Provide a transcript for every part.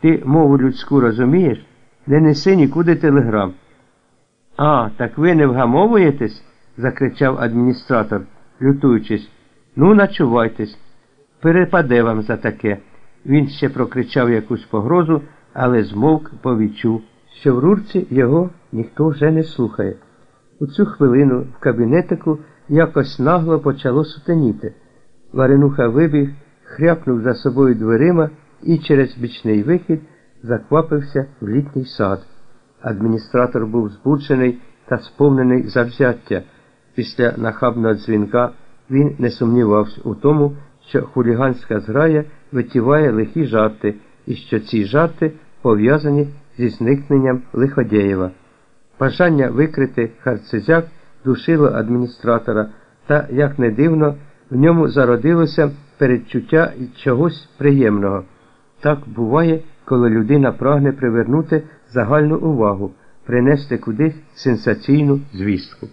Ти мову людську розумієш? Не неси нікуди телеграм. А, так ви не вгамовуєтесь? закричав адміністратор, лютуючись. Ну, начувайтесь. Перепаде вам за таке. Він ще прокричав якусь погрозу, але змовк, бо відчув, що в рурці його ніхто вже не слухає. У цю хвилину в кабінетику якось нагло почало сутеніти. Варенуха вибіг, хряпнув за собою дверима і через бічний вихід заквапився в літній сад. Адміністратор був збуджений та сповнений завзяття. Після нахабного дзвінка він не сумнівався у тому, що хуліганська зграя витіває лихі жарти і що ці жарти пов'язані зі зникненням Лиходєєва. Бажання викрити харцезяк душило адміністратора, та, як не дивно, в ньому зародилося передчуття чогось приємного. Так буває, коли людина прагне привернути загальну увагу, принести кудись сенсаційну звістку.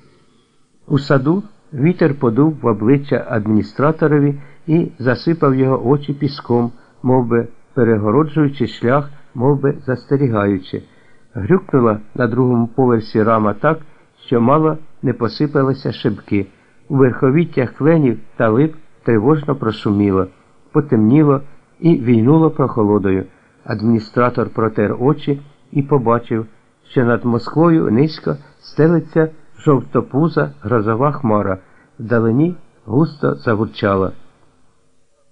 У саду вітер подув в обличчя адміністраторові і засипав його очі піском, мов би перегороджуючи шлях, мов би застерігаючи. Грюкнула на другому поверсі рама так, що мало не посипалися шибки. У верховіттях кленів та лип тривожно прошуміло, потемніло і війнуло прохолодою. Адміністратор протер очі і побачив, що над Москвою низько стелиться жовтопуза грозова хмара, вдалині густо завурчала.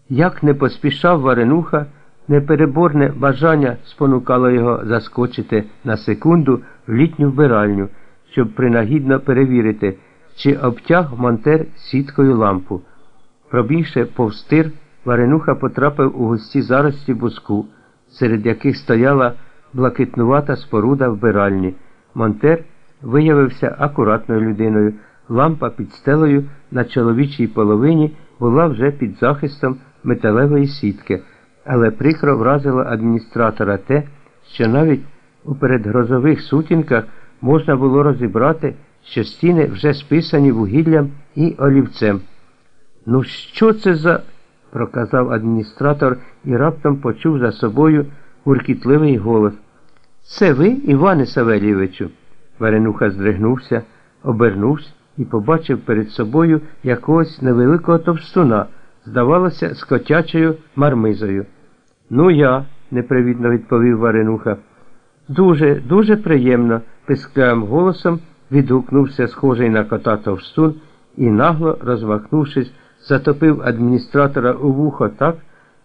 Як не поспішав Варенуха, непереборне бажання спонукало його заскочити на секунду в літню вбиральню, щоб принагідно перевірити, чи обтяг монтер сіткою лампу. Пробігши повстир, Варенуха потрапив у густі зарості буску, серед яких стояла блакитнувата споруда вбиральні. Монтер виявився акуратною людиною. Лампа під стелею на чоловічій половині була вже під захистом металевої сітки, але прикро вразило адміністратора те, що навіть у передгрозових сутінках можна було розібрати, що стіни вже списані вугіллям і олівцем. Ну, що це за. Проказав адміністратор і раптом почув за собою гуркітливий голос. Це ви, Іване Савельєвичу? Варенуха здригнувся, обернувся і побачив перед собою якогось невеликого товстуна, здавалося, з котячою мармизою. Ну, я, непривітно відповів Варенуха. Дуже, дуже приємно, писклявим голосом відгукнувся схожий на кота товстун і, нагло розмахнувшись, затопив адміністратора у вухо так,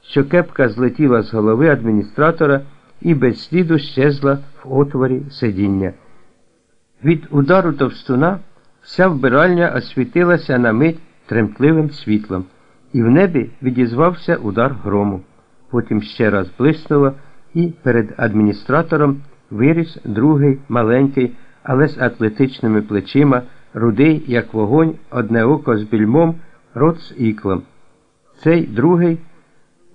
що кепка злетіла з голови адміністратора і без сліду щезла в отворі сидіння. Від удару товстуна вся вбиральня освітилася на мить тремтливим світлом, і в небі відізвався удар грому. Потім ще раз блиснуло, і перед адміністратором виріс другий маленький, але з атлетичними плечима, рудий, як вогонь, одне око з більмом, рот з іклом. Цей другий,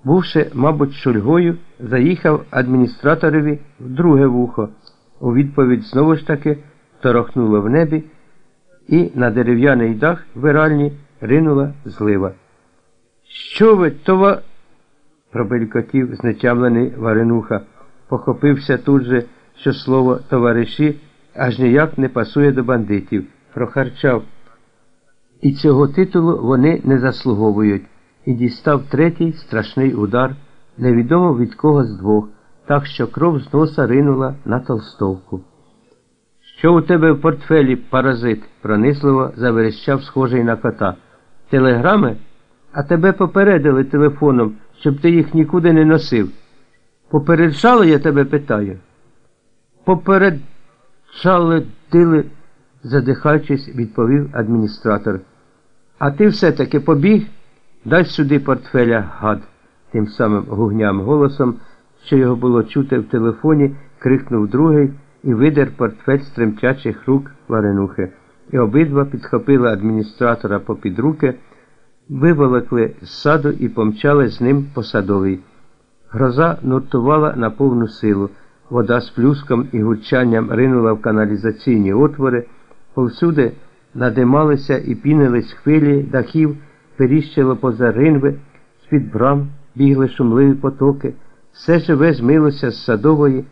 бувши, мабуть, шульгою, заїхав адміністраторові в друге вухо. У відповідь знову ж таки торохнуло в небі, і на дерев'яний дах виральні ринула злива. Що ви, това? пробелькотів знетямлений Варенуха, похопився тут же, що слово товариші аж ніяк не пасує до бандитів, прохарчав. І цього титулу вони не заслуговують, і дістав третій страшний удар, невідомо від кого з двох, так що кров з носа ринула на толстовку. Що у тебе в портфелі, паразит? пронисливо заверещав схожий на кота. Телеграми? А тебе попередили телефоном, щоб ти їх нікуди не носив. Попереджали, я тебе питаю. Попереджали, дили, задихаючись, відповів адміністратор. А ти все-таки побіг? Дай сюди портфеля, гад, тим самим гугнявим голосом, що його було чути в телефоні, крикнув другий і видер портфель з тремтячих рук Варенухи. І обидва підхопили адміністратора попід руки, виволокли з саду і помчали з ним по садовій. Гроза нуртувала на повну силу. Вода з плюском і гурчанням ринула в каналізаційні отвори, повсюди надималися і пінились хвилі дахів, періщило поза ринви, з-під брам бігли шумливі потоки, Все живе змилося з садової